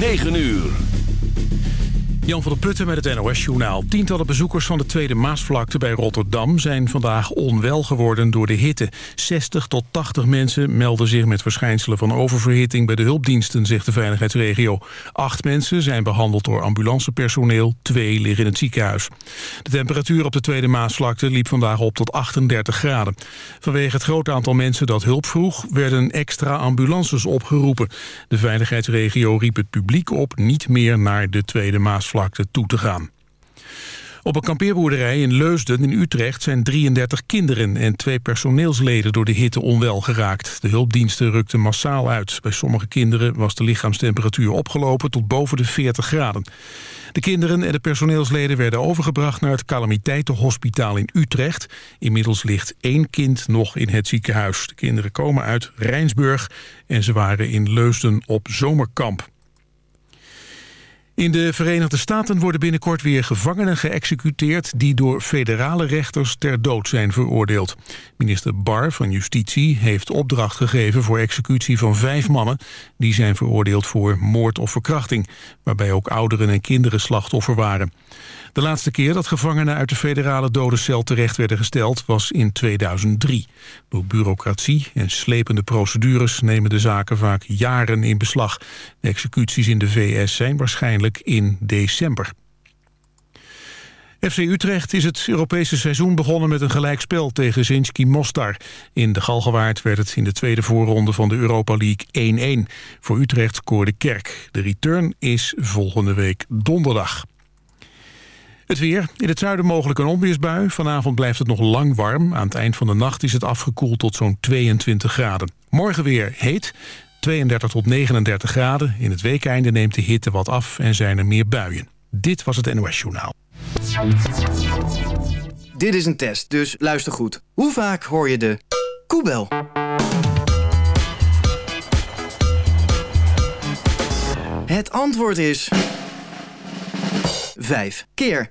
9 uur. Jan van der Putten met het NOS-journaal. Tientallen bezoekers van de Tweede Maasvlakte bij Rotterdam... zijn vandaag onwel geworden door de hitte. 60 tot 80 mensen melden zich met verschijnselen van oververhitting... bij de hulpdiensten, zegt de veiligheidsregio. Acht mensen zijn behandeld door ambulancepersoneel. Twee liggen in het ziekenhuis. De temperatuur op de Tweede Maasvlakte liep vandaag op tot 38 graden. Vanwege het grote aantal mensen dat hulp vroeg... werden extra ambulances opgeroepen. De veiligheidsregio riep het publiek op... niet meer naar de Tweede Maasvlakte toe te gaan. Op een kampeerboerderij in Leusden in Utrecht zijn 33 kinderen en twee personeelsleden door de hitte onwel geraakt. De hulpdiensten rukten massaal uit. Bij sommige kinderen was de lichaamstemperatuur opgelopen tot boven de 40 graden. De kinderen en de personeelsleden werden overgebracht naar het calamiteitenhospitaal in Utrecht. Inmiddels ligt één kind nog in het ziekenhuis. De kinderen komen uit Rijnsburg en ze waren in Leusden op zomerkamp. In de Verenigde Staten worden binnenkort weer gevangenen geëxecuteerd... die door federale rechters ter dood zijn veroordeeld. Minister Barr van Justitie heeft opdracht gegeven voor executie van vijf mannen... die zijn veroordeeld voor moord of verkrachting... waarbij ook ouderen en kinderen slachtoffer waren. De laatste keer dat gevangenen uit de federale dodencel terecht werden gesteld was in 2003. Door bureaucratie en slepende procedures nemen de zaken vaak jaren in beslag. De executies in de VS zijn waarschijnlijk in december. FC Utrecht is het Europese seizoen begonnen met een gelijkspel tegen Zinski Mostar. In de Galgenwaard werd het in de tweede voorronde van de Europa League 1-1. Voor Utrecht scoorde Kerk. De return is volgende week donderdag. Het weer. In het zuiden mogelijk een onweersbui. Vanavond blijft het nog lang warm. Aan het eind van de nacht is het afgekoeld tot zo'n 22 graden. Morgen weer heet. 32 tot 39 graden. In het weekeinde neemt de hitte wat af en zijn er meer buien. Dit was het NOS Journaal. Dit is een test, dus luister goed. Hoe vaak hoor je de koebel? Het antwoord is... Vijf keer.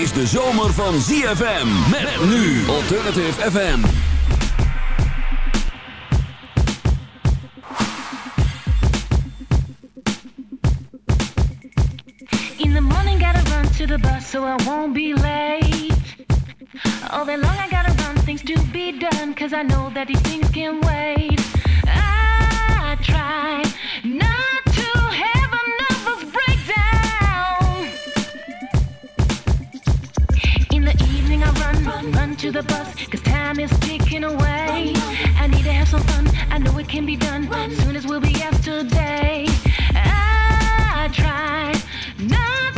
is de zomer van ZFM. Met nu Alternative FM. In the morning gotta run to the bus so I won't be late. All day long I gotta run things to be done cause I know that these things can wait. I try not run run to the bus, cause time is ticking away. I need to have some fun, I know it can be done. Soon as we'll be yesterday. I try not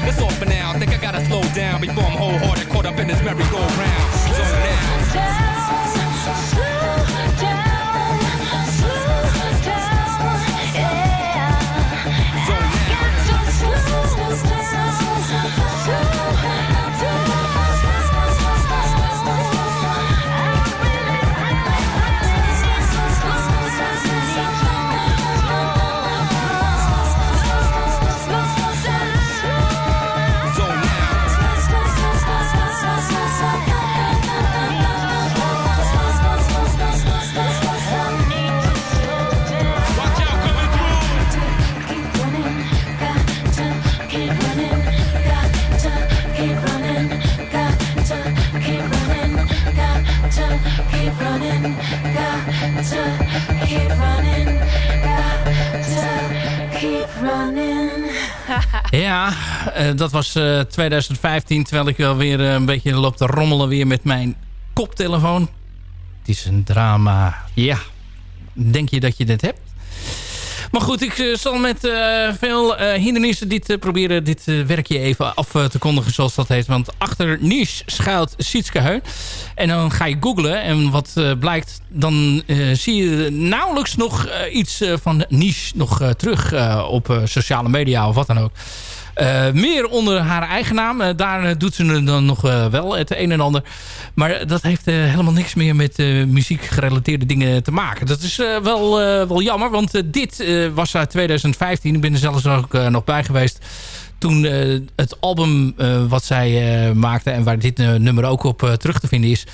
That's all for now. Think I gotta slow down before I'm wholehearted, caught up in this merry-go-round. So now. Dat was eh, 2015. Terwijl ik wel weer eh, een beetje loop te rommelen weer met mijn koptelefoon. Het is een drama. Ja, denk je dat je dit hebt? Maar goed, ik eh, zal met eh, veel eh, hindernissen dit, eh, proberen dit eh, werkje even af eh, te kondigen zoals dat heet. Want achter Niche schuilt Sietske Heun. En dan ga je googlen en wat eh, blijkt, dan eh, zie je nauwelijks nog eh, iets eh, van Niche nog eh, terug eh, op eh, sociale media of wat dan ook. Eh, meer onder haar eigen naam. Eh, daar eh, doet ze dan nog wel het een en ander. Maar dat heeft helemaal niks meer met muziek gerelateerde dingen te maken. Dat is wel, wel jammer, want dit was uit 2015. Ik ben er zelfs ook nog bij geweest toen het album wat zij eh, maakte... en waar dit nummer ook op terug te vinden is...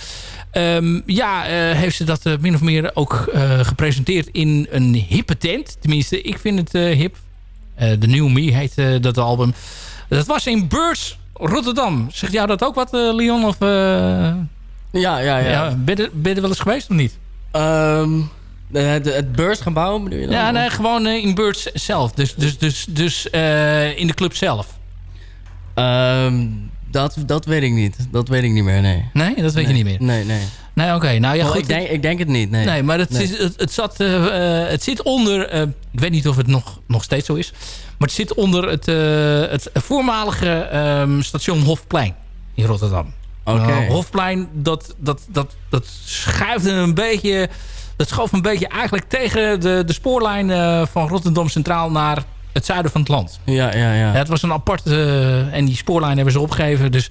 Ehm, ja, heeft ze dat min of meer ook gepresenteerd in een hippe tent. Tenminste, ik vind het hip. Eh, The New Me heet eh, dat album. Dat was in Beurs Rotterdam. Zegt jou dat ook wat, eh, Leon? Of, Ja, ja, ja. ja. ben, je, ben je wel eens geweest of niet? Ehm, de- het, het beursgebouw bedoel je dan? Ja, nee, gewoon in Beurs zelf. Dus, dus, dus, dus in de club zelf. Ehm, dat, dat weet ik niet. Dat weet ik niet meer, nee. Nee, dat weet Nee. je niet meer. Nee, nee. Nee, oké. Nou ja, Oh, goed. ik, denk, ik denk het niet, nee. Nee, maar het, Nee. Is, het, het, zat, eh, eh, het zit onder... eh, ik weet niet of het nog, nog steeds zo is. Maar het zit onder het, het voormalige ehm, station Hofplein in Rotterdam. Oké. Hofplein, dat, dat, dat, dat schuifde een beetje... Dat schoof een beetje eigenlijk tegen de, de spoorlijn van Rotterdam Centraal naar het zuiden van het land. Ja, ja, ja. Ja, het was een apart... eh, en die spoorlijn hebben ze opgegeven. Dus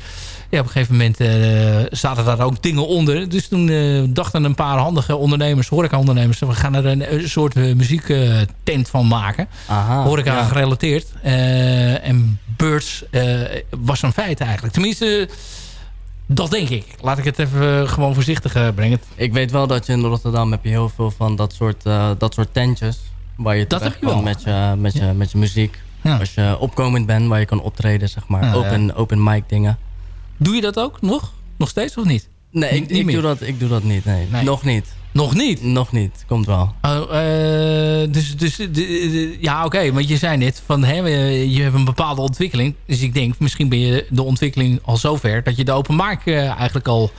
ja, op een gegeven moment eh, zaten daar ook dingen onder. Dus toen eh, dachten een paar handige ondernemers, horeca-ondernemers... we gaan er een, soort uh, muziektent van maken. Aha. horeca ja. gerelateerd. En Birds was een feit eigenlijk. Tenminste, dat denk ik. Laat ik het even gewoon voorzichtig brengen. Ik weet wel dat je in Rotterdam heb je heel veel van dat soort, eh, dat soort tentjes. Waar je Dat heb je kan wel. met je, met, je, met je muziek. Ja. Als je opkomend bent, waar je kan optreden, zeg maar. Ja, open, open mic dingen. Doe je dat ook nog? Nog steeds of niet? Nee, ik, niet ik, meer? doe dat, ik doe dat niet. Nee. Nee. Nog niet. Nog niet? Nog niet. Komt wel. Oh, eh, dus, dus de- de- ja, oké, want je zei net van hè, je hebt een bepaalde ontwikkeling. Dus ik denk, misschien ben je de ontwikkeling al zover dat je de open markt eh, eigenlijk al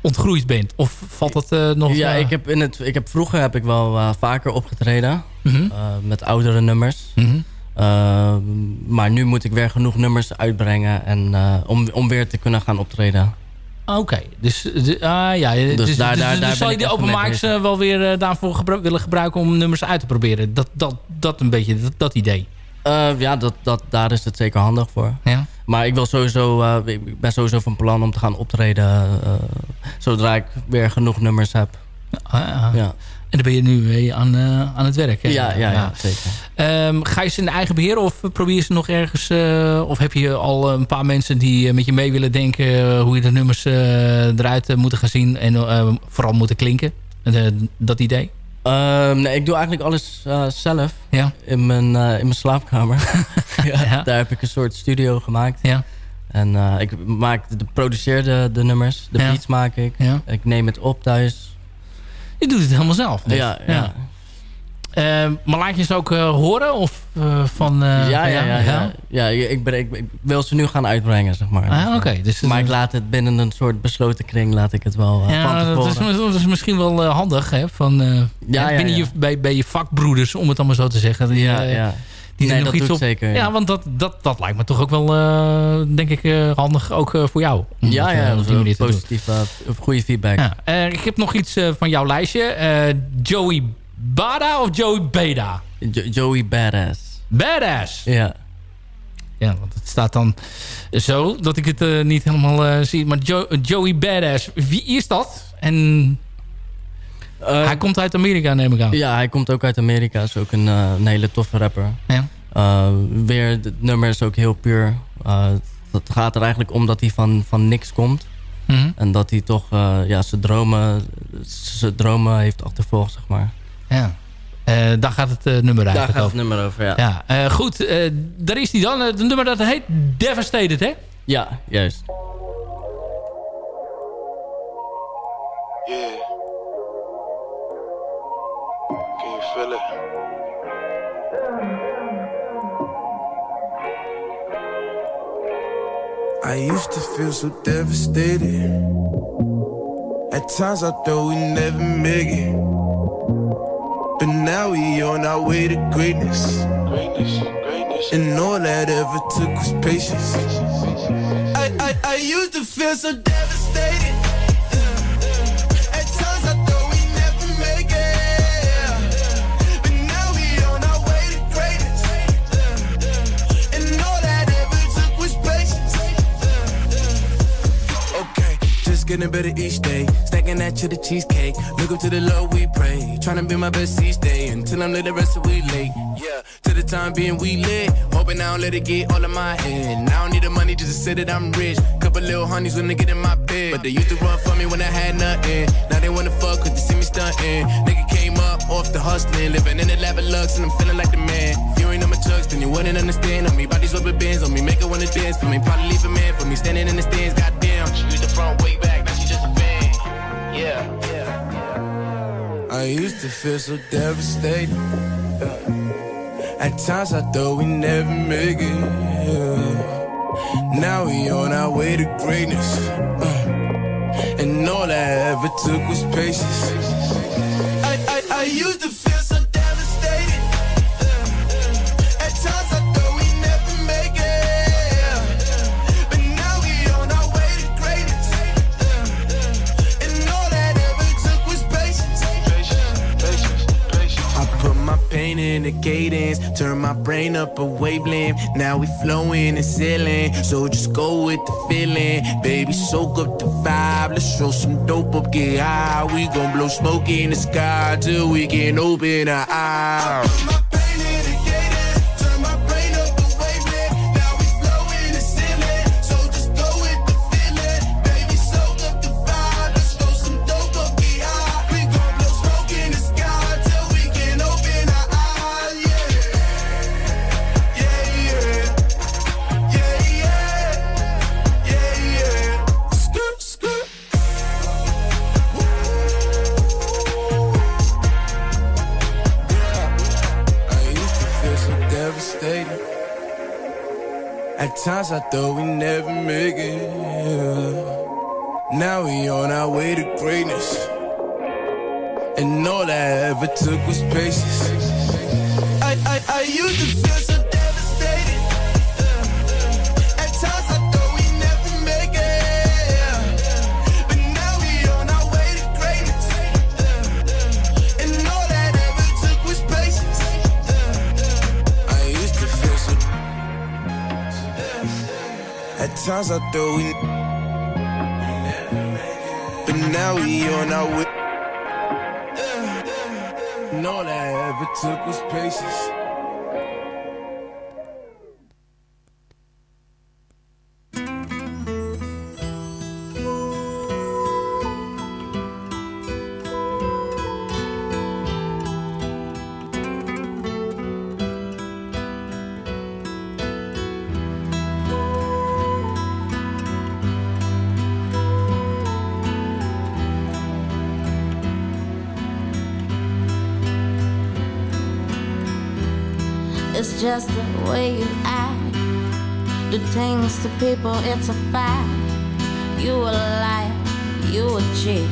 ontgroeid bent. Of valt dat eh, nog? Ja, eh, ik heb, in het, ik heb vroeger heb ik wel eh, vaker opgetreden. mhm, met oudere nummers. mhm. Eh, maar nu moet ik weer genoeg nummers uitbrengen. En, om, om weer te kunnen gaan optreden. Oké, dus, de, ah, ja, dus, dus, daar- dus, daar- dus daar zal ben je echt open wel weer daarvoor gebru- willen gebruiken om nummers uit te proberen. Dat, dat, dat een beetje, dat, dat idee. Ja, dat, dat, daar is het zeker handig voor. Ja? Maar ik, wil sowieso, eh, ik ben sowieso van plan om te gaan optreden. eh, zodra ik weer genoeg nummers heb. Ah, ah. Ja, En dan ben je nu weer aan, eh, aan het werk. hè? ja, ja, ja, zeker. Ehm, ga je ze in eigen beheer of probeer je ze nog ergens... of heb je al een paar mensen die met je mee willen denken... hoe je de nummers eruit moeten gaan zien en vooral moeten klinken? Dat idee? Ehm, nee, ik doe eigenlijk alles eh, zelf. Ja. In mijn, eh, in mijn slaapkamer. ja, Ja. Daar heb ik een soort studio gemaakt. Ja. En eh, ik maak de, produceer de, de nummers. De beats maak ik. Ik neem het op thuis. Je doet het helemaal zelf. dus. Ja, ja. Eh, maar laat je ze ook eh, horen? Of eh, van... eh, ja, ja, ja, ja. ik, ben, ik, wil ze nu gaan uitbrengen, zeg maar. Ah, oké. Dus, maar ik laat het binnen een soort besloten kring, laat ik het wel Ja, dat is, misschien wel handig, hè? Van, Ja, binnen. Je, bij, bij je vakbroeders, om het allemaal zo te zeggen. Die, ja, ja. die nee, nog dat iets op. zeker. Ja, Ja, want dat, dat, dat lijkt me toch ook wel, denk ik, handig ook voor jou. ja, dat, ja dat is positief. goede feedback. Ja, ik heb nog iets van jouw lijstje. Joey Bada of Joey Beda? Jo- Joey Badass. Badass. Ja. Ja, want het staat dan zo dat ik het eh, niet helemaal eh, zie. Maar Jo- Joey Badass, wie is dat? En Eh, hij komt uit Amerika, neem ik aan. Ja, hij komt ook uit Amerika. Is ook een, een hele toffe rapper. Ja. Weer, het nummer is ook heel puur. Het gaat er eigenlijk om dat hij van, van niks komt. Mhm. En dat hij toch ja, zijn dromen, zijn dromen heeft achtervolgd, zeg maar. Ja. Eh, daar gaat het eh, nummer Daar eigenlijk gaat het over. nummer over, ja. Ja, eh, goed. eh, daar is hij dan. Het nummer dat heet Devastated, hè? Ja, juist. Yeah. Can you feel it? I used to feel so devastated. At times I thought we never make it. But now we on our way to greatness. Greatness, greatness. And all that ever took was patience. I, I, I used to feel so devastated. Getting better each day. Stacking that to the cheesecake. Look up to the Lord we pray. Trying to be my best each day until I'm lit the rest of we late. Yeah, to the time being we lit. Hoping I don't let it get all in my head. I don't need the money just to say that I'm rich. Couple little honeys when they get in my bed. But they used to run for me when I had nothing. Now they wanna fuck cause they see me stunting. Nigga came up off the hustling. Living in the lap of lux and I'm feeling like the man. If you ain't on my chucks, then you wouldn't understand on me. Bodies rubber bands on me. Make her wanna dance for me. Probably leave a man for me. Standing in the stands, goddamn. I used to feel so devastated. At times I thought we never make it. Now we on our way to greatness. and all I ever took was patience. I, I, I used to feel in the cadence, turn my brain up a wavelength. Now we flowing and sailing, so just go with the feeling. Baby, soak up the vibe, let's throw some dope up, get high. We gon' blow smoke in the sky till we can open our eyes. Times I thought we never make it. Now we on our way to greatness. And all I ever took was patience. I, I, I used to feel times I thought we. But now we on our way. And all I ever took was patience. Just the way you act. Do things to people, it's a fact. You a liar, you a cheat.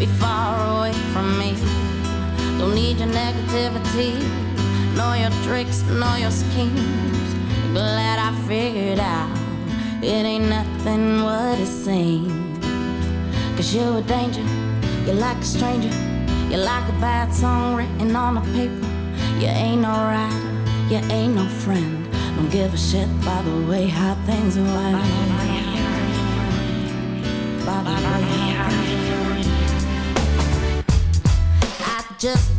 Be far away from me. Don't need your negativity, nor your tricks, nor your schemes. Glad I figured out it ain't nothing what it seems. Cause you're a danger, you're like a stranger, you're like a bad song written on a paper. You ain't rider, you ain't no friend. Don't give a shit by the way how things went. By the way how things went. I just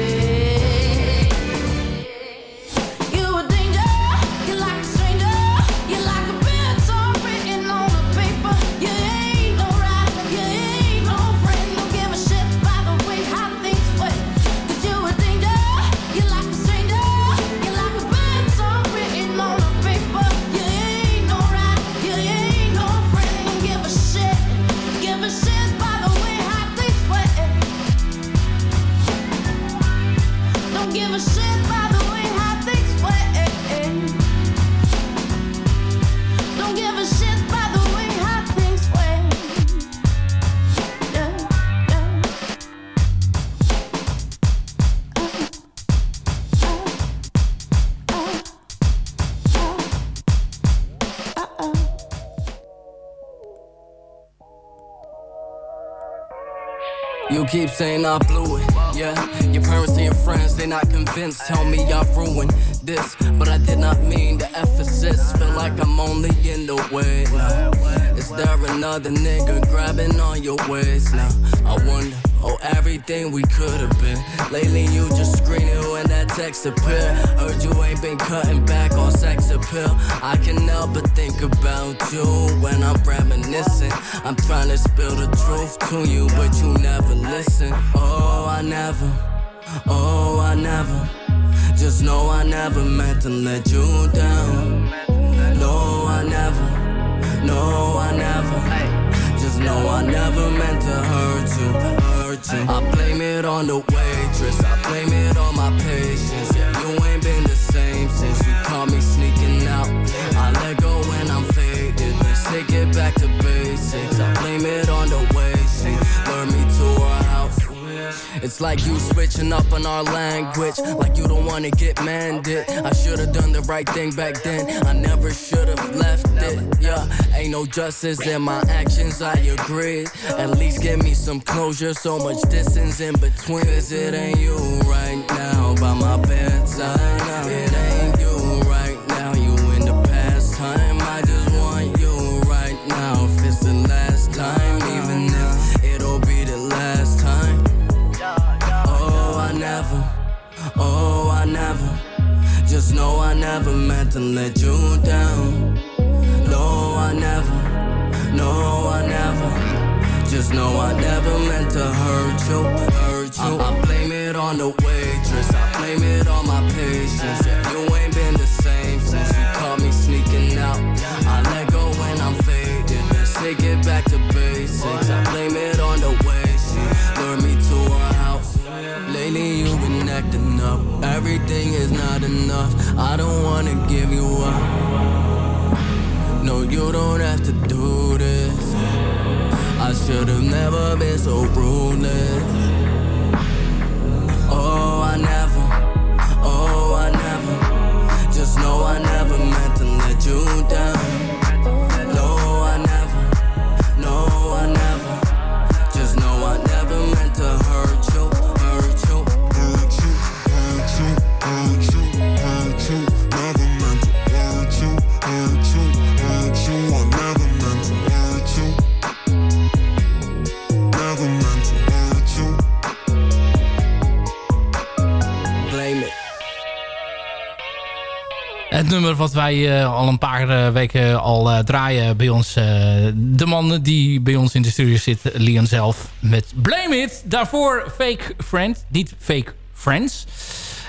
Saying I blew it, yeah. Your parents and your friends, they not convinced. Tell me I ruined this, but I did not mean the emphasis. Feel like I'm only in the way now. Is there another nigga grabbing on your waist now? I wonder, oh, everything we could have been. Lately, you just screening when that text appear. Heard you ain't been cutting back on sex appeal. I can help but think about you when I'm reminiscing. I'm trying to spill the truth to you, but you never listen. Oh, I never, oh, I never. Just know I never meant to let you down. No, I never, no, I never. Just know I never meant to hurt you, you. I blame it on the waitress, I blame it on my patience. Yeah, you ain't been the same since you caught me sneaking out. I let go when I'm faded, let's take it back to basics. I blame it on the way It's like you switching up on our language, like you don't wanna get mandate. I should've done the right thing back then, I never should've left it. Yeah, ain't no justice in my actions, I agree. At least give me some closure, so much distance in between. Cause it ain't you right now by my bedside. It ain't No, I never meant to let you down. No, I never, no, I never. Just know I never meant to hurt you, hurt you. I, I blame it on the waitress, I blame it on my patience. Yeah, you ain't been the same since you caught me sneaking out. I let go when I'm fading, let's take it back to basics. I blame it on the way she lured me to her house. Lately you've been acting up, everything is not enough. I don't wanna give you up. No, you don't have to do this. I should've never been so ruthless. Nummer wat wij eh, al een paar eh, weken al eh, draaien bij ons. de man die bij ons in de studio zit, Leon zelf. Met Blame It. Daarvoor Fake Friend. Niet Fake Friends.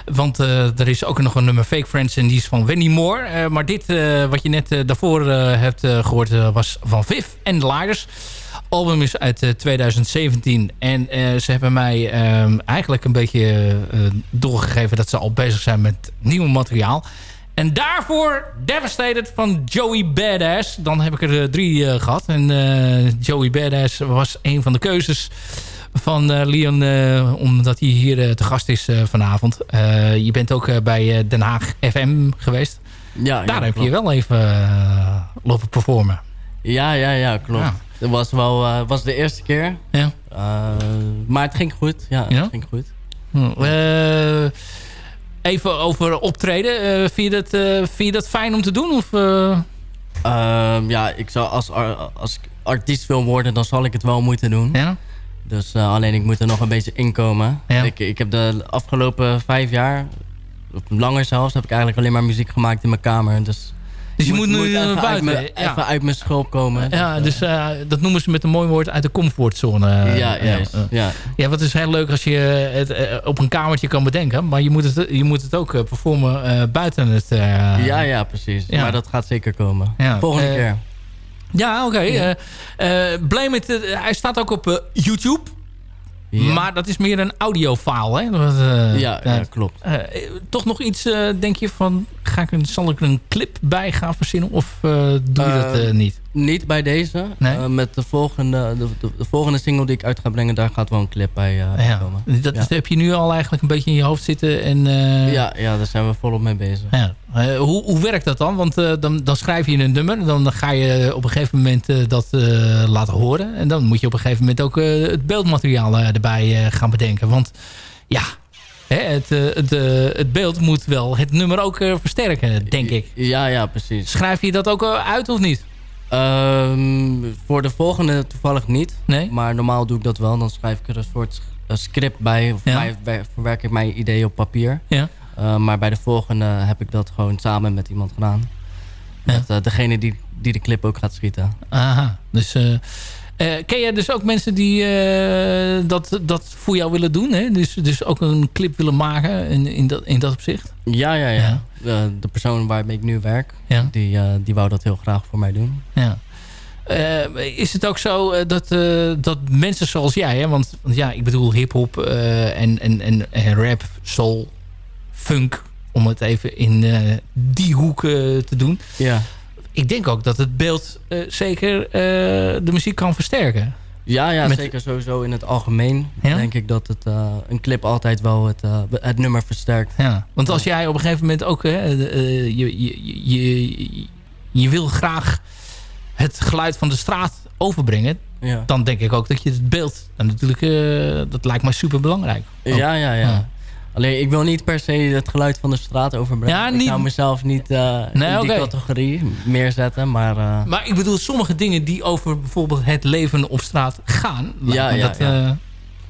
Want er is ook nog een nummer Fake Friends en die is van Wendy Moore. Maar dit wat je net daarvoor hebt eh, gehoord eh, was van Viv en de album is uit eh, 2017 en ze hebben mij ehm, eigenlijk een beetje doorgegeven dat ze al bezig zijn met nieuw materiaal. En daarvoor Devastated van Joey Badass. Dan heb ik er eh, drie eh, gehad. En eh, Joey Badass was een van de keuzes van eh, Leon. omdat hij hier te gast is vanavond. Je bent ook bij Den Haag FM geweest. Ja, Daar ja, heb je wel even lopen performen. Ja, ja, ja, klopt. Ja. Dat was wel was de eerste keer. Ja. Maar het ging goed. Ja, het ging goed. Hm, even over optreden. Eh, vind, je dat, eh, vind je dat fijn om te doen? Of, eh? Ehm, ja, ik zou als, als ik artiest wil worden, dan zal ik het wel moeten doen. Ja? Dus alleen ik moet er nog een beetje inkomen. Ja. Ik, ik heb de afgelopen vijf jaar, of langer zelfs, heb ik eigenlijk alleen maar muziek gemaakt in mijn kamer. Dus, Dus je moet nu even, naar uit buiten, mijn- ja. even uit mijn schulp komen. Ja, dus eh, dat noemen ze met een mooi woord uit de comfortzone. eh, ja, eh, eh. ja. Ja, wat is heel leuk als je het eh, op een kamertje kan bedenken. Maar je moet het, je moet het ook eh, performen eh, buiten het... eh, ja, ja, precies. Ja. Maar dat gaat zeker komen. Ja. Volgende Eh, keer. Ja, oké. Ja. eh, eh, Blame It, eh, hij staat ook op eh, YouTube. Ja. Maar dat is meer een audiofile, hè? Dat, eh, ja, ja, klopt. eh, eh, toch nog iets, eh, denk je, van... Ga ik een, zal ik er een clip bij gaan verzinnen? Of eh, doe je dat Eh, eh, niet? Niet bij deze. Nee? Met de volgende, de, de, de volgende single die ik uit ga brengen, daar gaat wel een clip bij Ja. komen. Dat ja. heb je nu al eigenlijk een beetje in je hoofd zitten. En, ja, ja, daar zijn we volop mee bezig. Ja. Hoe, hoe werkt dat dan? Want dan, dan schrijf je een nummer. Dan ga je op een gegeven moment dat laten horen. En dan moet je op een gegeven moment ook het beeldmateriaal erbij gaan bedenken. Want ja, hè, het, eh, het, eh, het beeld moet wel het nummer ook eh, versterken, denk ik. Ja, ja, precies. Schrijf je dat ook uit of niet? Ehm, voor de volgende toevallig niet. Nee? Maar normaal doe ik dat wel. Dan schrijf ik er een soort script bij. Of Ja. mij- bij- verwerk ik mijn ideeën op papier. Ja. Maar bij de volgende heb ik dat gewoon samen met iemand gedaan. Ja. Met degene die, die de clip ook gaat schieten. Aha, dus... ken jij dus ook mensen die eh, dat, dat voor jou willen doen? Hè? Dus, dus ook een clip willen maken in, in, dat, in dat opzicht? Ja, ja, ja. Ja. De, persoon waarmee ik nu werk, Ja. die, eh, die wou dat heel graag voor mij doen. Ja. Eh, is het ook zo eh, dat, eh, dat mensen zoals jij, hè, want, want ja, ik bedoel hip-hop eh, en, en, en, en rap, soul, funk, om het even in eh, die hoek eh, te doen. Ja. Ik denk ook dat het beeld eh, zeker eh, de muziek kan versterken. Ja, ja Met- zeker sowieso in het algemeen. Ja? Denk ik dat het, eh, een clip altijd wel het, het nummer versterkt. Ja, want als jij op een gegeven moment ook... Hè, je, je, je, je wil graag het geluid van de straat overbrengen... Ja, dan denk ik ook dat je het beeld... En natuurlijk, dat lijkt mij super belangrijk. ja, ja. ja. Ja. Alleen ik wil niet per se het geluid van de straat overbrengen. Ja, Ik zou mezelf niet eh, Nee, in die categorie meer zetten. Maar eh, Maar ik bedoel, sommige dingen die over bijvoorbeeld het leven op straat gaan... Ja, ja, dat, ja.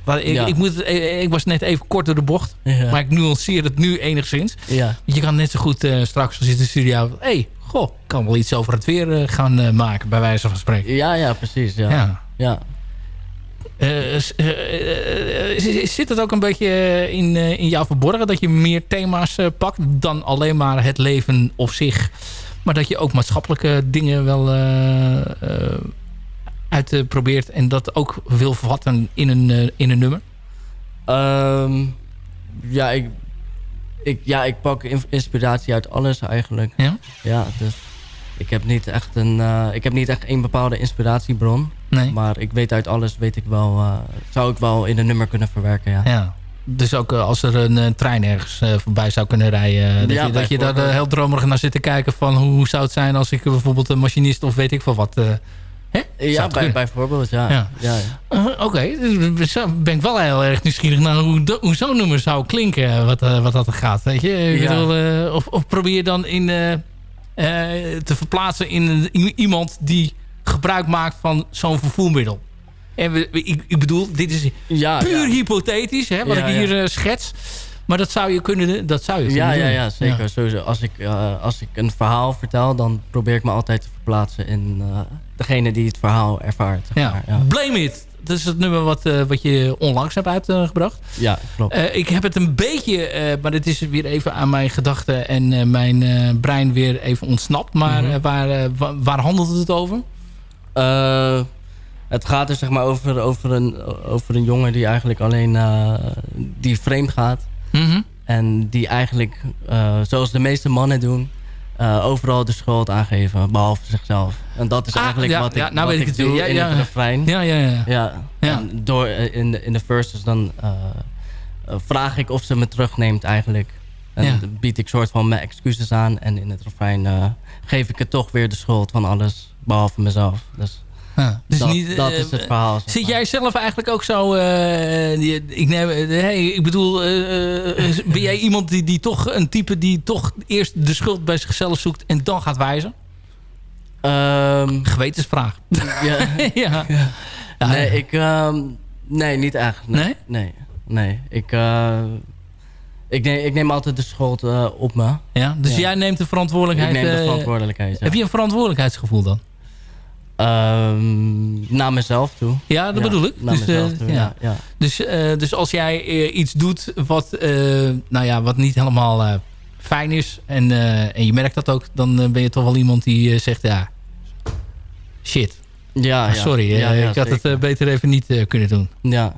maar ik, Ja. ik, moet, ik was net even kort door de bocht. ja, Maar ik nuanceer het nu enigszins. ja. Je kan net zo goed straks als je in de studio... Hé, hey, goh, ik kan wel iets over het weer gaan maken, bij wijze van spreken. ja, ja, precies. Ja. Ja. Zit het ook een beetje eh, in, eh, in jou verborgen... dat je meer thema's eh, pakt dan alleen maar het leven op zich... maar dat je ook maatschappelijke dingen wel eh, eh, uit eh, probeert... en dat ook wil vervatten in een, eh, in een nummer? Ehm, ja, ik, Ik, ja, ik pak in- inspiratie uit alles eigenlijk. Ja? Ja, dus ik heb niet echt een, eh, ik heb niet echt één bepaalde inspiratiebron. Nee. Maar ik weet uit alles, weet ik wel, eh, zou ik wel in een nummer kunnen verwerken, ja. Ja. Dus ook eh, als er een trein ergens voorbij zou kunnen rijden... dat, Ja, je, dat je daar heel dromerig naar zit te kijken van... hoe, hoe zou het zijn als ik bijvoorbeeld een machinist of weet ik veel wat... hè? Ja, bij, bijvoorbeeld, ja. Ja. ja. ja. Uh, Oké, dus zo ben ik wel heel erg nieuwsgierig naar hoe, hoe zo'n nummer zou klinken, wat, wat dat gaat. Weet je? Ik bedoel, of, of probeer dan in, te verplaatsen in, in iemand die gebruik maakt van zo'n vervoermiddel. En we, we- ik, ik bedoel, dit is Ja, puur ja. hypothetisch, hè, wat Ja, ik hier ja. eh, schets. Maar dat zou je kunnen, dat zou je Ja, kunnen ja, doen. ja, zeker. Sowieso. Als, ik, eh, als ik een verhaal vertel, dan probeer ik me altijd te verplaatsen in eh, degene die het verhaal ervaart. zeg Ja. maar, ja. Blame It. Dat is het nummer wat, eh, wat je onlangs hebt uitgebracht. Ja, klopt. Eh, ik heb het een beetje, eh, maar het is weer even aan mijn gedachten en mijn brein weer even ontsnapt. Maar Mhm. waar, wa- waar handelt het over? Het gaat er zeg maar over, over, een, over een jongen die eigenlijk alleen die vreemd gaat. Mhm. En die eigenlijk, zoals de meeste mannen doen, eh, overal de schuld aangeven, behalve zichzelf. En dat is Ah, eigenlijk ja, wat ik, ja, nou wat weet ik doe. Ja, in ja. het refrein. Ja, ja, ja. Ja. En door, eh, in, de, in de verses dan eh, vraag ik of ze me terugneemt eigenlijk. En dan bied ik soort van mijn excuses aan. En in het refrein geef ik het toch weer de schuld van alles, behalve mezelf. Dus, Ja, dus dat, niet, dat eh, is het verhaal. zeg Zit jij zelf eigenlijk ook zo... eh, die- ik, neem, eh, hey, ik bedoel, eh, eh, ben jij iemand die, die toch een type die toch eerst de schuld bij zichzelf zoekt en dan gaat wijzen? Ehm, Gewetensvraag. ja. ja. Ja, nee, ik, ehm, nee, niet echt. Nee? Nee? Nee, nee. Ik, eh, ik, neem, ik neem altijd de schuld eh, op me. Ja, dus Ja. jij neemt de Ik verantwoordelijkheid. neem de eh, verantwoordelijkheid, ja. Heb je een verantwoordelijkheidsgevoel dan? Ehm, naar mezelf toe. Ja, dat Ja, bedoel ik. Naar Dus, mezelf eh, toe, ja. ja. Dus, eh, dus als jij eh, iets doet wat, nou ja, wat niet helemaal fijn is... En, en je merkt dat ook... dan ben je toch wel iemand die zegt... ja, shit. Ja, Ah, sorry, Ja, ja, ik had het zeker. beter even niet kunnen doen. Ja,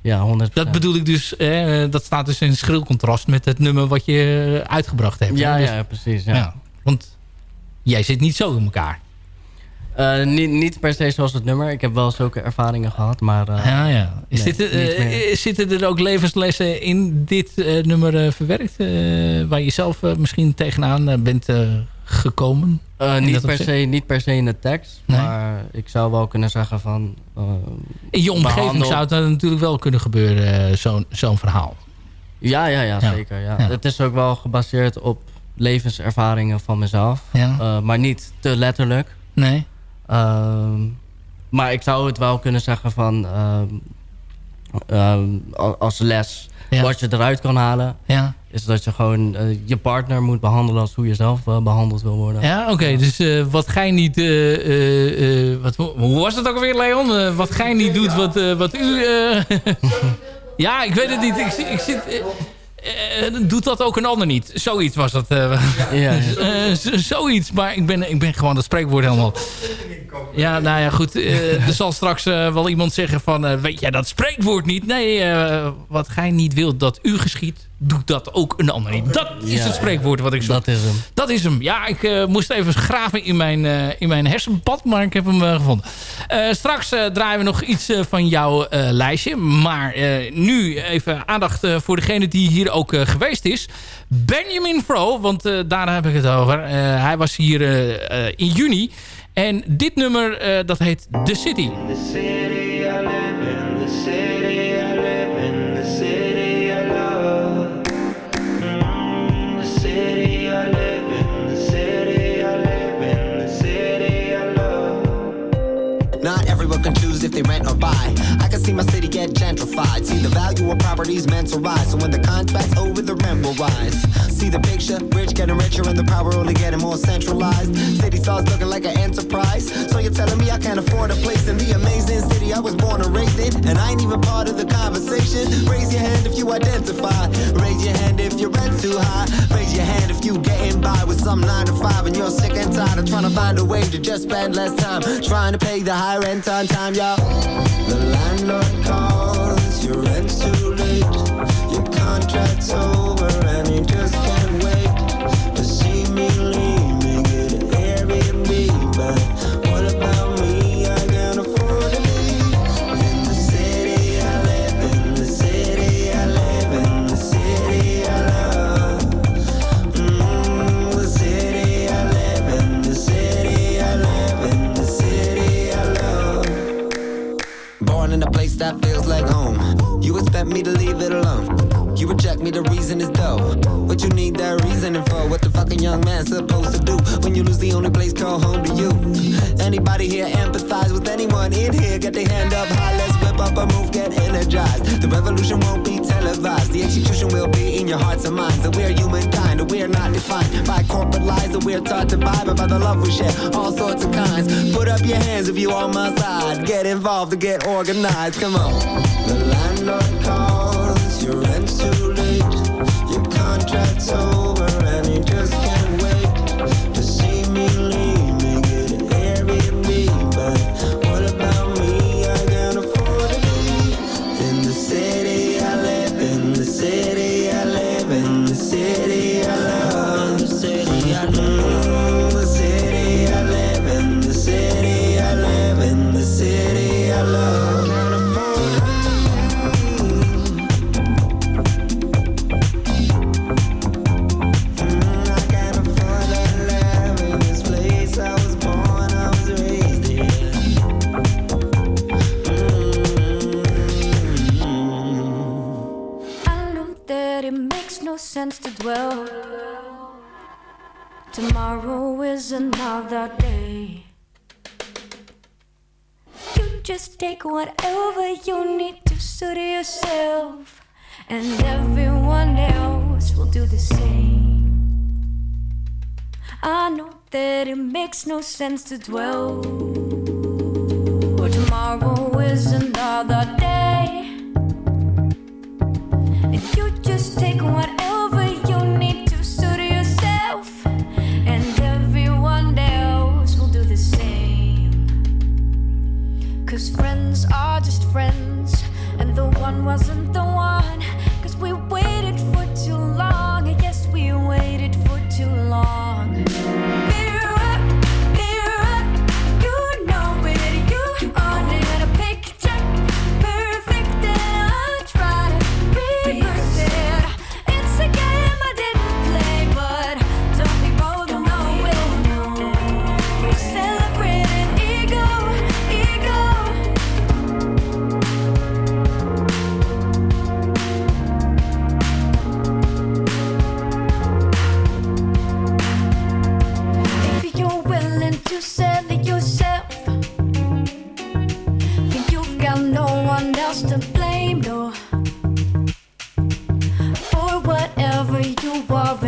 ja 100%. Dat bedoel ik dus... dat staat dus in schril contrast met het nummer wat je uitgebracht hebt. Ja? Dus- ja, precies. Ja. ja. Want jij zit niet zo in elkaar. Eh, niet, niet per se zoals het nummer. Ik heb wel zulke ervaringen gehad, maar... eh, ja, ja. Is nee, dit, eh, zitten er ook levenslessen in dit nummer verwerkt? waar je zelf misschien tegenaan bent gekomen? niet, per se, niet per se in de tekst, Nee. maar ik zou wel kunnen zeggen van... In je omgeving behandel- zou het natuurlijk wel kunnen gebeuren, zo'n zo'n verhaal. Ja, ja, ja, Ja. zeker. Ja. Ja. Het is ook wel gebaseerd op levenservaringen van mezelf. Ja. Maar niet te letterlijk. Nee? Ehm, maar ik zou het wel kunnen zeggen van... ehm, ehm, als les, Ja. wat je eruit kan halen... Ja, is dat je gewoon eh, je partner moet behandelen... als hoe je zelf eh, behandeld wil worden. ja oké. Dus eh, wat gij niet... wat, hoe was het ook alweer, Leon? Wat gij niet doet, wat, wat u... ja, ik weet het niet. Ik, ik zit... eh, eh, doet dat ook een ander niet? Zoiets was dat. eh. Ja, zoiets, maar ik ben, ik ben gewoon dat spreekwoord helemaal... Ja, nou ja, goed. er zal straks wel iemand zeggen van... weet jij dat spreekwoord niet? Nee, wat gij niet wilt dat u geschiet... doet dat ook een ander niet. Dat is Ja, het spreekwoord wat ik zoek. Dat is hem. Dat is hem. Ja, ik eh, moest even graven in mijn, eh, in mijn hersenpad, maar ik heb hem eh, gevonden. Eh, straks eh, draaien we nog iets eh, van jouw eh, lijstje. Maar eh, nu even aandacht eh, voor degene die hier ook eh, geweest is. Benjamin Fro, want eh, daar heb ik het over. Eh, hij was hier in juni. En dit nummer, eh, dat heet The City. The city if they rent or buy. I can see my city get gentrified. See the value of properties meant to rise. So when the contract's over, the rent will rise. See the picture, rich getting richer and the power only getting more centralized. City starts looking like an enterprise. So you're telling me I can't afford a place in the amazing city I was born and raised in, and I ain't even part of the conversation. Raise your hand if you identify. Raise your hand if your rent too high. Raise your hand if you getting by with some nine to five and you're sick and tired of trying to find a way to just spend less time trying to pay the high rent on time, y'all over and you just can't You me to leave it alone. You reject me, the reason is though. What you need that reasoning for? What the fucking young man supposed to do when you lose the only place called home to you? Anybody here empathize with anyone in here? Get their hand up high, let's whip up a move, get energized. The revolution won't be televised. The execution will be in your hearts and minds. That we're humankind, that we're not defined by corporate lies that we're taught to buy, but by the love we share, all sorts of kinds. Put up your hands if you on my side. Get involved to get organized. Come on. The landlord Tomorrow is another day. You just take whatever you need to suit yourself, and everyone else will do the same. I know that it makes no sense to dwell. Tomorrow is another day. And the one wasn't the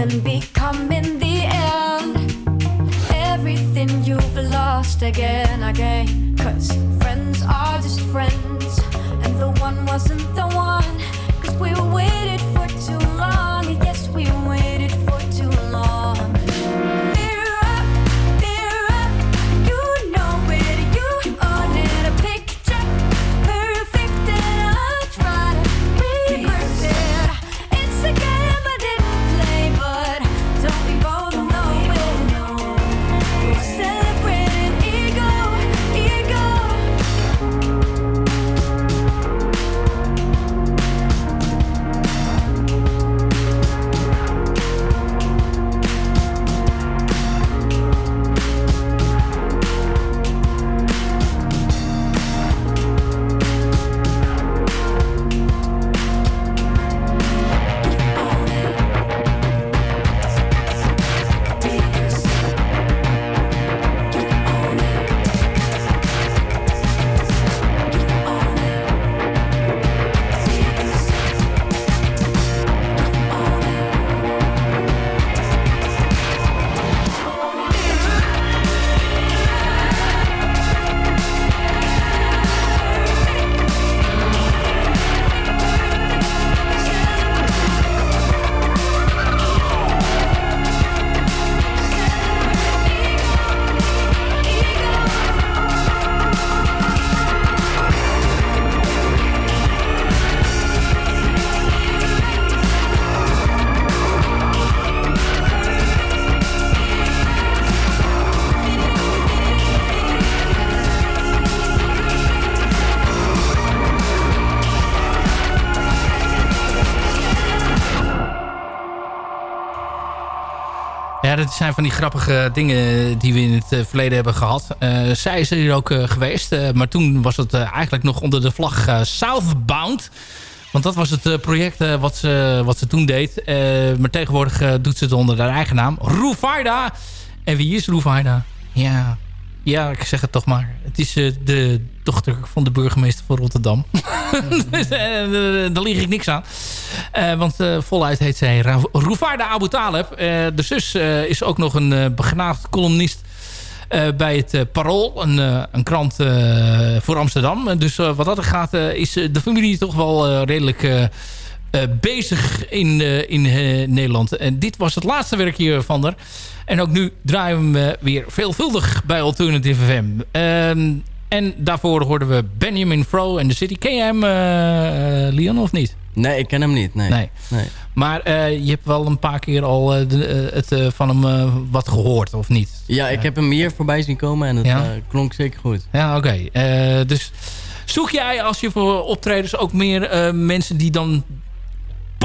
and become in the end, everything you've lost again, again. Cause friends are just friends, and the one wasn't the one. Cause we waited for too long, dat zijn van die grappige dingen die we in het eh, verleden hebben gehad. Eh, zij is er hier ook eh, geweest. maar toen was het eigenlijk nog onder de vlag Southbound. Want dat was het project wat, ze, wat ze toen deed. Maar tegenwoordig doet ze het onder haar eigen naam. Rufaida. En wie is Rufaida? Ja, ja, ik zeg het toch maar. Het is eh, de dochter van de burgemeester van Rotterdam. dus, eh, eh, daar lieg ik niks aan. Want voluit heet zij Rufaida Abu Taleb. De zus is ook nog een begenaagd columnist bij het Parool. Een, een krant voor Amsterdam. Dus wat dat er gaat is de familie toch wel redelijk... bezig in, in Nederland. En dit was het laatste werk hier van haar. En ook nu draaien we eh, weer veelvuldig bij Alternative FM. Ehm, en daarvoor hoorden we Benjamin Fro en The City. Ken je hem, eh, Leon, of niet? Nee, ik ken hem niet. Nee. Nee. nee. Maar eh, je hebt wel een paar keer al de, het, van hem wat gehoord, of niet? Ja, ik heb hem hier voorbij zien komen en het Ja? klonk zeker goed. Ja, oké. Dus zoek jij als je voor optredens ook meer mensen die dan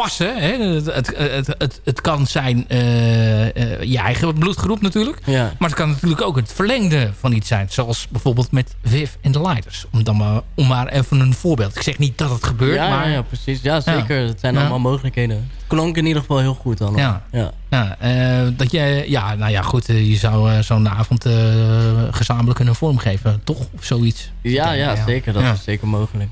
passen? Hè? Het, het, het, het, kan zijn eh, eh, je eigen bloedgroep natuurlijk. Ja. Maar het kan natuurlijk ook het verlengde van iets zijn. Zoals bijvoorbeeld met Viv en de Lighters. Om, dan maar, om maar even een voorbeeld. Ik zeg niet dat het gebeurt, ja, maar... ja, precies. Ja, zeker. Het zijn allemaal mogelijkheden. Het klonk in ieder geval heel goed allemaal. Ja. ja. Ja, eh, dat je, ja, nou ja, goed. je zou zo'n avond gezamenlijk kunnen vormgeven, toch? Of zoiets. Ja, ja, zeker. Dat Ja. is zeker mogelijk.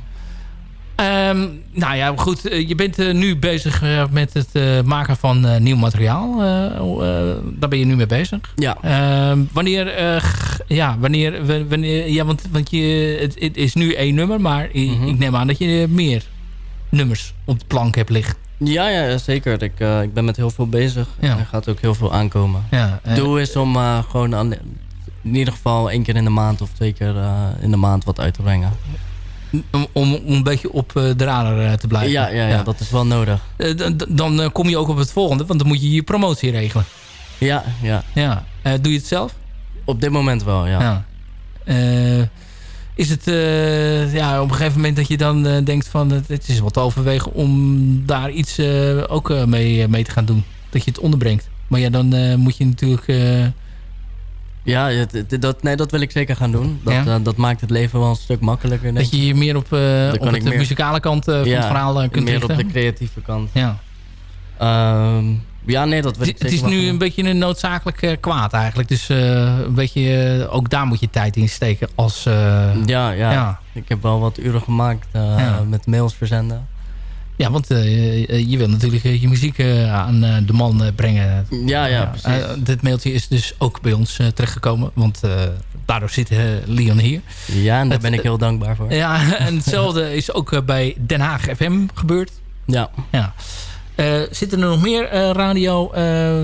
Ehm, nou ja, goed. eh, je bent eh, nu bezig eh, met het maken van nieuw materiaal. Eh, daar ben je nu mee bezig. Ja. Ehm, wanneer, ja, wanneer, wanneer, ja, want, want je, het, het is nu één nummer, maar Mhm. ik neem aan dat je meer nummers op de plank hebt liggen. Ja, ja, zeker. Ik, ik ben met heel veel bezig. Ja. En er gaat ook heel veel aankomen. Ja, Het doel is om gewoon aan, in ieder geval één keer in de maand of twee keer in de maand wat uit te brengen. Om, om, een beetje op eh, de radar eh, te blijven. Ja, ja, ja, dat is wel nodig. Eh, dan kom je ook op het volgende, want dan moet je je promotie regelen. Ja, ja. Ja. Doe je het zelf? Op dit moment wel, ja. Ja. Is het ja, op een gegeven moment dat je dan denkt van het, is wat te overwegen om daar iets ook mee, mee te gaan doen? Dat je het onderbrengt. Maar ja, dan moet je natuurlijk... Ja, het- dat, nee, dat wil ik zeker gaan doen. Dat, Ja? eh, dat maakt het leven wel een stuk makkelijker. dat je je meer op, eh, op meer- muzikale kant eh, van Ja, het verhaal kunt meer richten. op de creatieve kant. Ja. Ehm, ja, nee, dat wil ik Het, het zeker is nu een beetje een noodzakelijk kwaad eigenlijk. Dus een beetje, ook daar moet je tijd in steken als... Ja, ja, ja. Ik heb wel wat uren gemaakt met mails verzenden. Ja, want eh, eh, je wil natuurlijk eh, je muziek aan de man brengen. Ja, ja, precies. Dit mailtje is dus ook bij ons terechtgekomen. Want daardoor zit Leon hier. Ja, en daar Het- ben ik heel dankbaar voor. Ja, en hetzelfde is ook bij Den Haag FM gebeurd. Ja. ja. Zitten er nog meer radio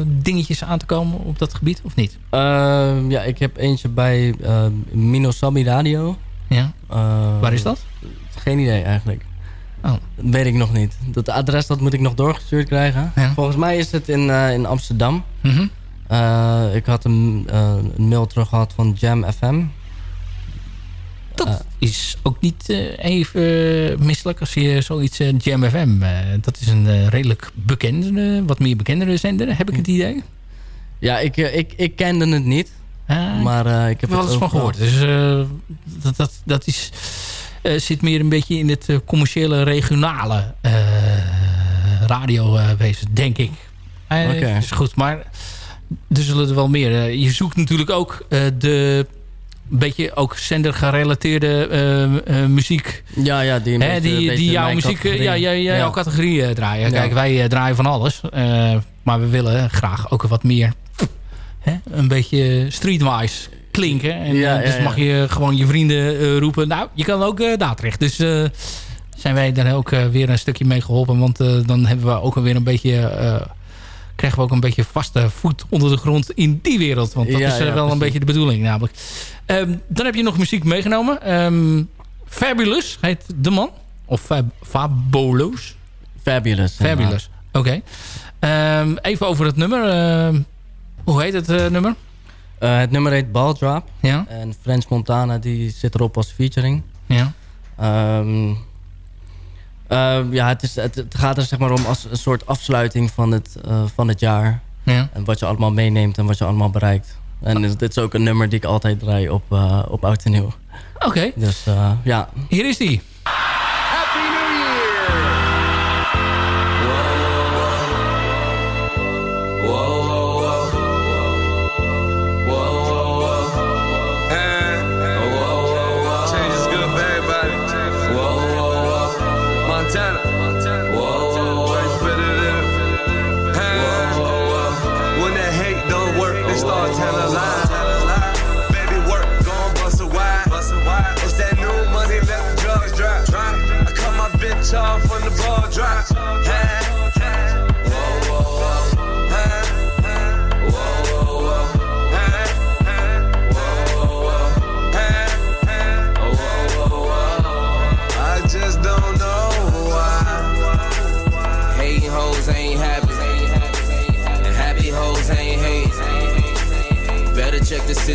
dingetjes aan te komen op dat gebied of niet? Ehm, ja, ik heb eentje bij Minosabi Radio. Ja. Waar is dat? Geen idee eigenlijk. Oh. Dat weet ik nog niet. Dat adres dat moet ik nog doorgestuurd krijgen. Ja. Volgens mij is het in, eh, in Amsterdam. Mhm. Eh, ik had een, eh, een mail terug gehad van Jam FM. Dat is ook niet even misselijk als je zoiets uh, Jam FM... dat is een redelijk bekende, wat meer bekendere zender, heb ik het idee. Ja, ik, ik, ik kende het niet. Ah, maar ik heb er wel eens van gehoord. Dus dat, dat, dat is, zit meer een beetje in het eh, commerciële, regionale eh radiowezen, denk ik. Eh, Oké. Is goed, maar er zullen er wel meer. eh, je zoekt natuurlijk ook eh, de een beetje ook zendergerelateerde eh, eh, muziek. Ja, ja, die, Hè, die, jouw muziek, eh, ja, jouw categorie eh, draaien. Kijk, wij eh, draaien van alles. eh, maar we willen graag ook wat meer hè, een beetje streetwise klinken. En, Ja, eh, dus mag je gewoon je vrienden eh, roepen. Nou, je kan ook eh, daar terecht. Dus zijn wij daar ook weer een stukje mee geholpen. Want dan hebben we ook weer een beetje... krijgen we ook een beetje vaste voet onder de grond in die wereld. Want dat Ja, is ja, wel een beetje de bedoeling namelijk. Ehm, dan heb je nog muziek meegenomen. Ehm, Fabulous heet de man. Of Fab. Fabulous. Fabulous. Oké. Ehm, even over het nummer. Hoe heet het nummer? Eh, het nummer heet Ball Drop. Ja. En French Montana die zit erop als featuring. Ja. Ehm, ehm, ja, het, is, het, het gaat er zeg maar om als een soort afsluiting van het, eh, van het jaar. Ja. En wat je allemaal meeneemt en wat je allemaal bereikt. En dit is ook een nummer die ik altijd draai op, eh, op Oud en Nieuw. Oké. Dus ja. Hier is die.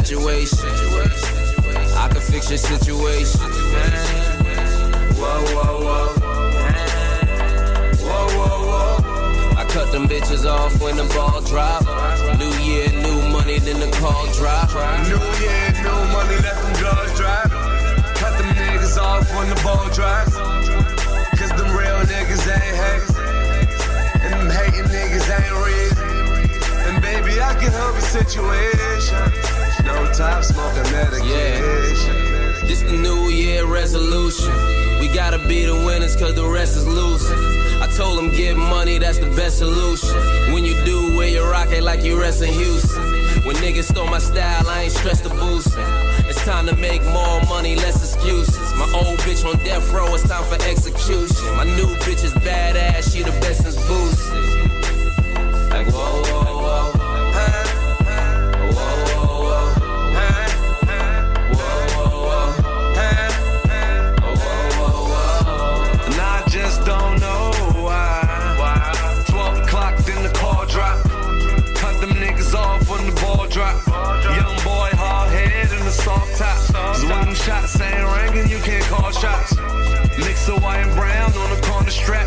Situation. I can fix your situation. Whoa, whoa, whoa. Whoa, whoa, whoa. I cut them bitches off when the ball drop. New year, new money, then the call drop. New year, new money, let them drugs drop. Cut them niggas off when the ball drops. Cause them real niggas ain't hate. And them hating niggas ain't real. And baby, I can help your situation. No top smoking medication. This the new year resolution. We gotta be the winners cause the rest is losing. I told them get money, that's the best solution. When you do, wear your rocket like you rest in Houston. When niggas stole my style, I ain't stressed the boosting. It's time to make more money, less excuses. My old bitch on death row, it's time for execution. My new bitch is badass, she the best since boosted. Like whoa. Whoa, top. Cause when them shots ain't ringing, you can't call shots. Mix of white and brown on the corner strap.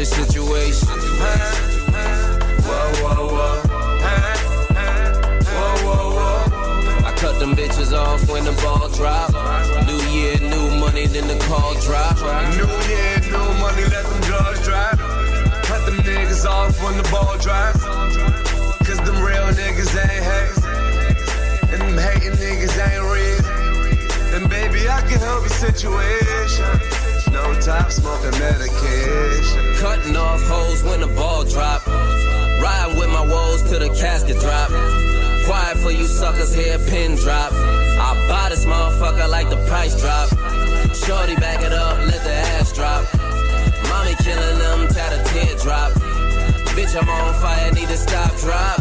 Your situation. Whoa, whoa, whoa. Whoa, whoa, whoa. I cut them bitches off when the ball drop. New year, new money, then the call drop. New year, new money, let them drugs drop. Cut them niggas off when the ball drop. Cause them real niggas ain't hate. And them hating niggas ain't real. And baby, I can help your situation. No top smoking medication. Cutting off hoes when the ball drop. Riding with my woes till the casket drop. Quiet for you suckers, hear pin drop. I buy this motherfucker like the price drop. Shorty back it up, let the ass drop. Mommy killing them, tat a teardrop. Bitch, I'm on fire, need to stop, drop.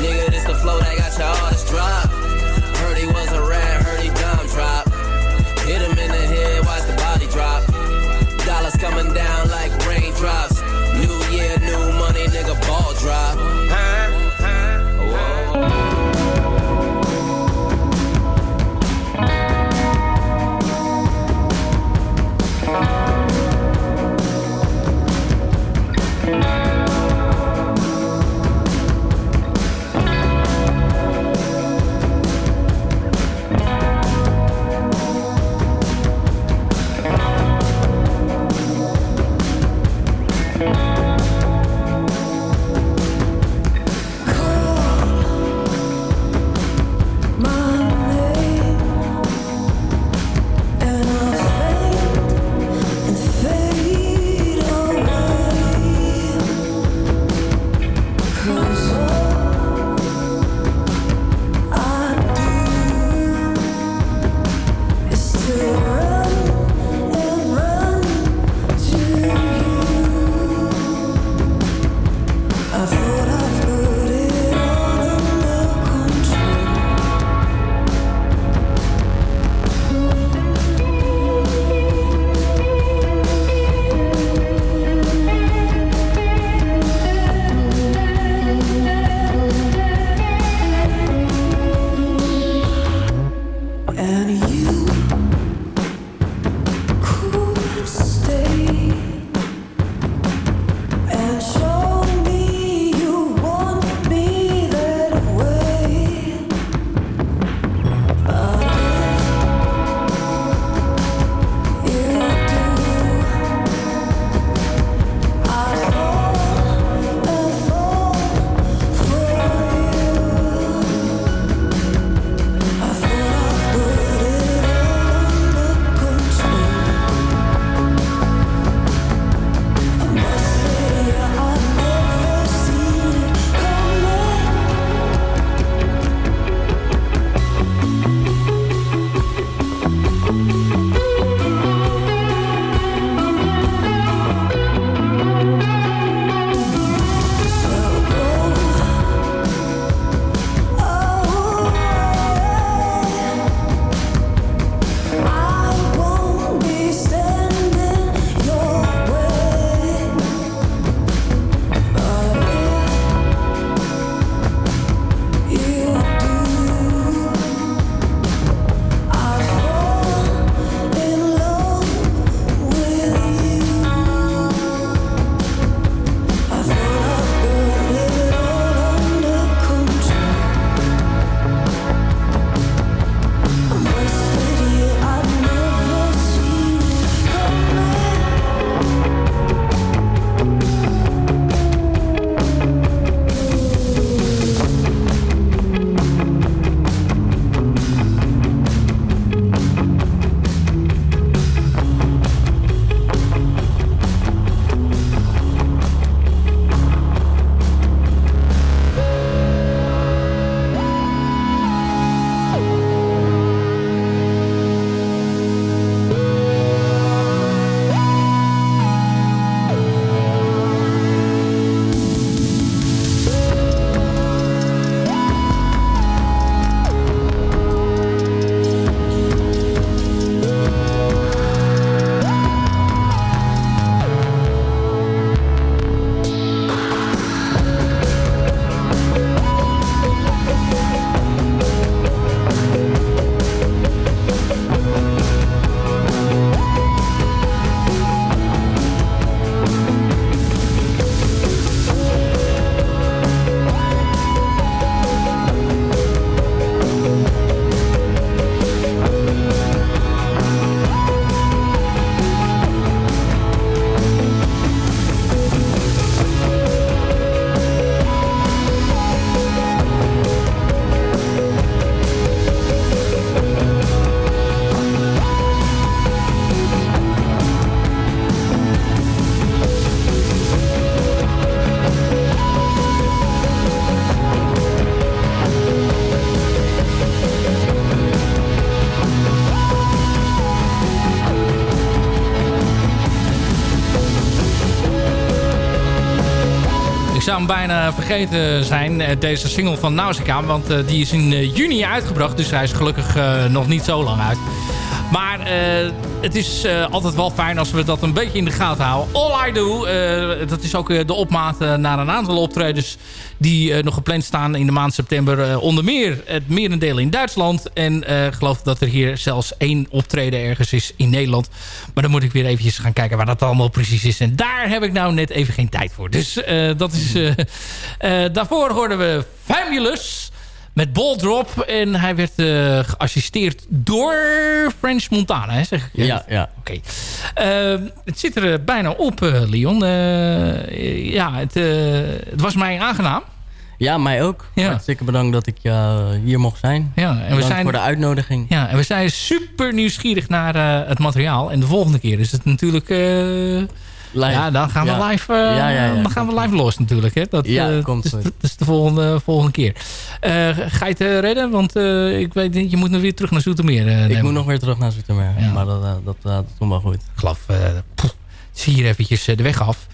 Nigga, this the flow that got your artist drop. Coming down like raindrops. Bijna vergeten zijn, eh, deze single van Nausicaa. Want eh, die is in eh, juni uitgebracht, dus hij is gelukkig nog niet zo lang uit. Maar het is altijd wel fijn als we dat een beetje in de gaten houden. All I Do, dat is ook de opmaat naar een aantal optredens... die eh, nog gepland staan in de maand september. Eh, onder meer het merendeel in Duitsland. En eh, geloof dat er hier zelfs één optreden ergens is in Nederland. Maar dan moet ik weer eventjes gaan kijken waar dat allemaal precies is. En daar heb ik nou net even geen tijd voor. Dus dat is... daarvoor hoorden we Fabulous met Ball Drop. En hij werd geassisteerd door French Montana, hè, zeg ik. Ja, ja. Oké. Eh, het zit er bijna op, Leon. Ja, het, het was mij aangenaam. Ja, mij ook. Hartstikke bedankt dat ik eh, hier mocht zijn. Ja, en we Bedankt zijn, voor de uitnodiging. Ja, en we zijn super nieuwsgierig naar eh, het materiaal. En de volgende keer is het natuurlijk... eh, Ja, dan gaan we Ja. live, Ja, ja, ja. dan gaan we live los natuurlijk. Hè? Dat, Ja, komt dus, dat is de volgende, volgende keer. Ga je het redden? Want ik weet niet, je moet nog weer terug naar Zoetermeer. Ik moet nog weer terug naar Zoetermeer. Maar dat, dat, dat komt wel goed. Ik geloof, zie hier eventjes de weg af.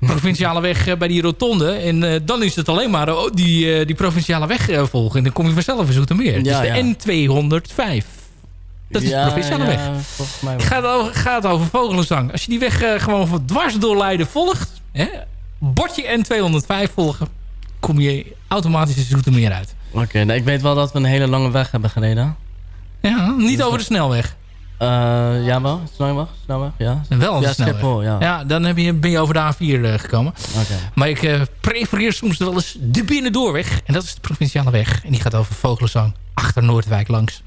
Provinciale weg eh, bij die rotonde. En eh, dan is het alleen maar oh, die, eh, die provinciale weg volgen. En dan kom je vanzelf in Zoetermeer. Ja, dus de ja. N205. Dat is Ja, de provinciale weg. volgens mij wel. Gaat over, gaat over vogelenzang. Als je die weg gewoon van dwars door Leiden volgt... Hè, bordje N205 volgen... kom je automatisch in Zoetermeer uit. Oké, nou, ik weet wel dat we een hele lange weg hebben gereden. Ja, niet over de snelweg. Eh, ja, wel. Snelweg? Snelweg, ja. Wel een ja. Schiphol, ja. dan heb je, ben je over de A4 eh, gekomen. Maar ik eh, prefereer soms wel eens de binnendoorweg. En dat is de provinciale weg. En die gaat over Vogelenzang. Achter Noordwijk langs.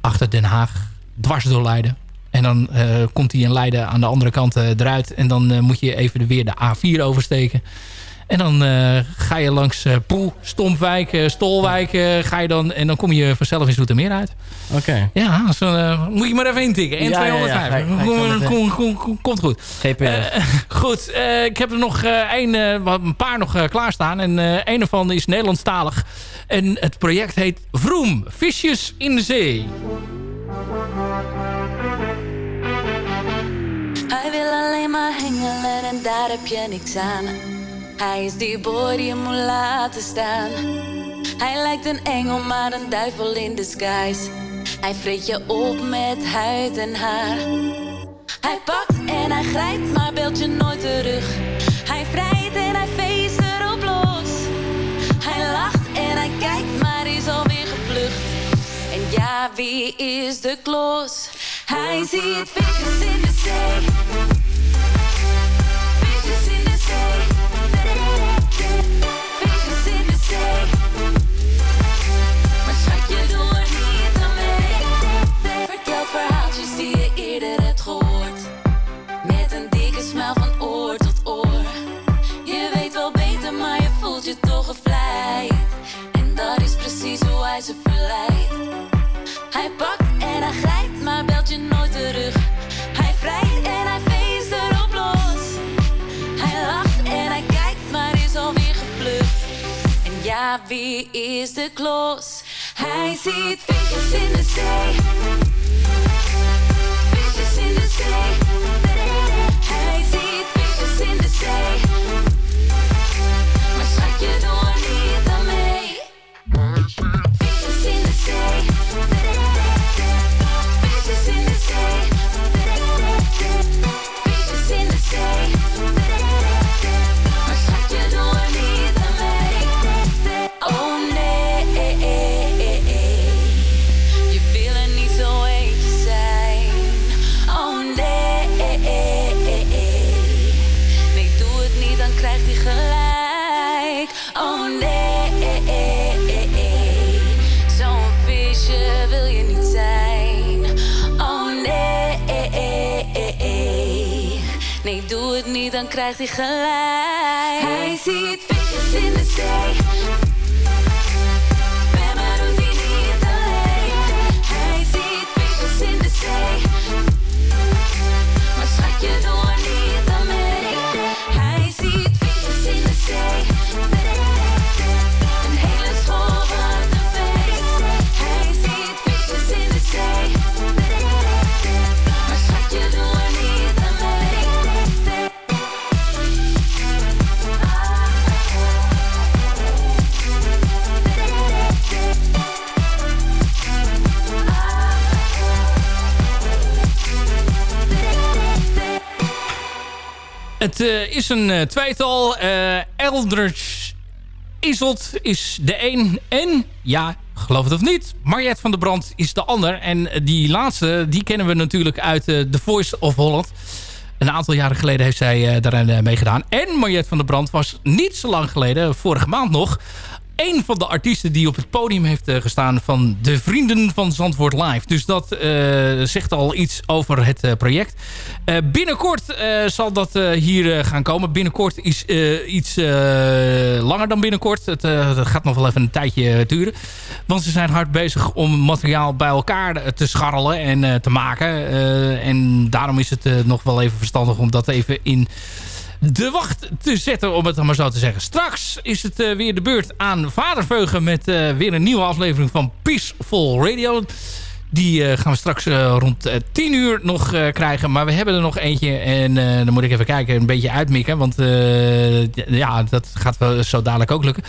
Achter Den Haag. Dwars door Leiden. En dan komt hij in Leiden aan de andere kant eruit. En dan moet je even weer de A4 oversteken. En dan eh, ga je langs eh Poel, Stompwijk, eh, Stolwijk. eh, ga je dan, en dan kom je vanzelf in Zoetermeer uit. Oké. Ja, zo, eh, moet je maar even intikken. Ja, ja, ja. 1,205. Ga ik- ga ik Kom- zo meteen. kom- kom- kom- Komt goed. GPS. Goed, eh, ik heb er nog eh, een, eh, wat- een paar nog klaarstaan. En eh een ervan is Nederlandstalig. En het project heet Vroom, Visjes in de Zee. Hij wil alleen maar hengelen en daar heb je niks aan. Hij is die boy die je moet laten staan. Hij lijkt een engel, maar een duivel in disguise. Hij vreet je op met huid en haar. Hij pakt en hij grijpt, maar belt je nooit terug. Hij vrijt en hij feest erop los. Hij lacht en hij kijkt, maar is alweer gevlucht. En ja, wie is de klos? Hij ziet visjes in de zee. Hij pakt en hij grijpt, maar belt je nooit terug. Hij vrijt en hij feest erop los. Hij lacht en hij kijkt, maar is alweer gevlucht. En ja, wie is de klos? Hij ziet visjes in de zee. Visjes in de zee. Hij ziet visjes in de zee. Dan krijgt hij gelijk. Hij ziet visjes in de zee. Het eh, is een eh, tweetal. Eh Eldridge Iselt is de een. En, ja, geloof het of niet, Mariette van der Brand is de ander. En die laatste, die kennen we natuurlijk uit The Voice of Holland. Een aantal jaren geleden heeft zij eh, meegedaan. En Mariette van der Brand was niet zo lang geleden, vorige maand nog... een van de artiesten die op het podium heeft eh, gestaan... van de Vrienden van Zandvoort Live. Dus dat eh, zegt al iets over het eh, project. Binnenkort zal dat hier gaan komen. Binnenkort is iets langer dan binnenkort. Het, gaat nog wel even een tijdje duren. Want ze zijn hard bezig om materiaal bij elkaar te scharrelen en te maken. En daarom is het nog wel even verstandig om dat even in de wacht te zetten, om het dan maar zo te zeggen. Straks is het eh, weer de beurt aan Vaderveugen met eh, weer een nieuwe aflevering van Peaceful Radio. Die eh, gaan we straks rond eh, 10 uur nog krijgen. Maar we hebben er nog eentje. En dan moet ik even kijken, een beetje uitmikken. Want ja, dat gaat wel zo dadelijk ook lukken.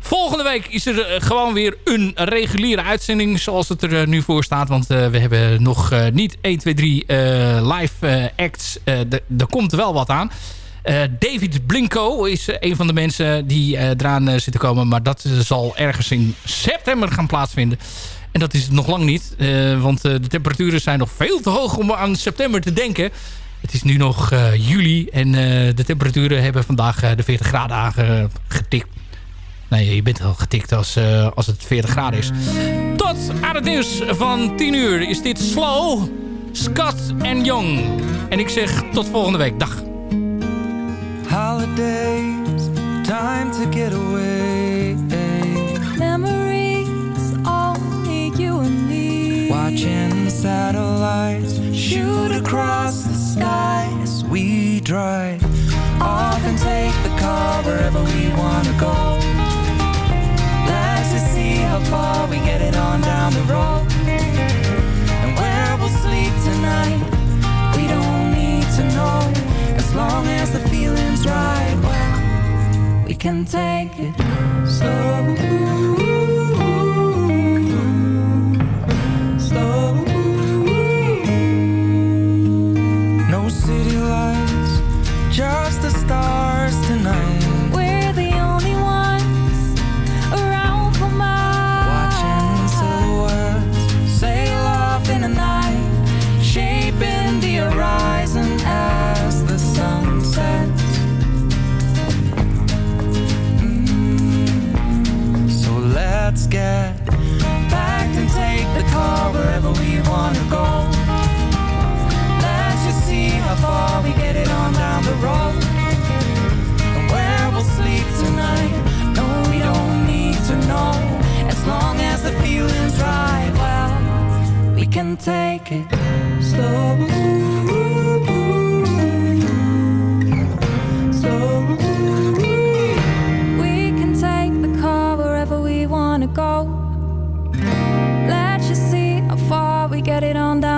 Volgende week is er gewoon weer een reguliere uitzending. Zoals het er nu voor staat. Want we hebben nog niet 1, 2, 3 eh, live acts. Er komt wel wat aan. Eh, David Blinko is eh, een van de mensen die eh, eraan zitten komen. Maar dat zal ergens in september gaan plaatsvinden. En dat is het nog lang niet. want de temperaturen zijn nog veel te hoog om aan september te denken. Het is nu nog juli. En de temperaturen hebben vandaag de 40 graden aangetikt. Nee, je bent al getikt als, als het 40 graden is. Tot aan het nieuws van 10 uur is dit Slow, Scott en Young. En ik zeg tot volgende week. Dag. Holidays, time to get away. Memories, only you and me. Watching satellites shoot across the sky as we drive. Off and take the car wherever we wanna go. Let's just see how far we get it on down the road. And where we'll sleep tonight, we don't need to know. Long as the feeling's right, well, we can take it. Slow. Let's get back and take the car wherever we wanna go. Let's just see how far we get it on down the road. And where we'll sleep tonight. No, we don't need to know. As long as the feeling's right, well, we can take it slow. Slow. It on down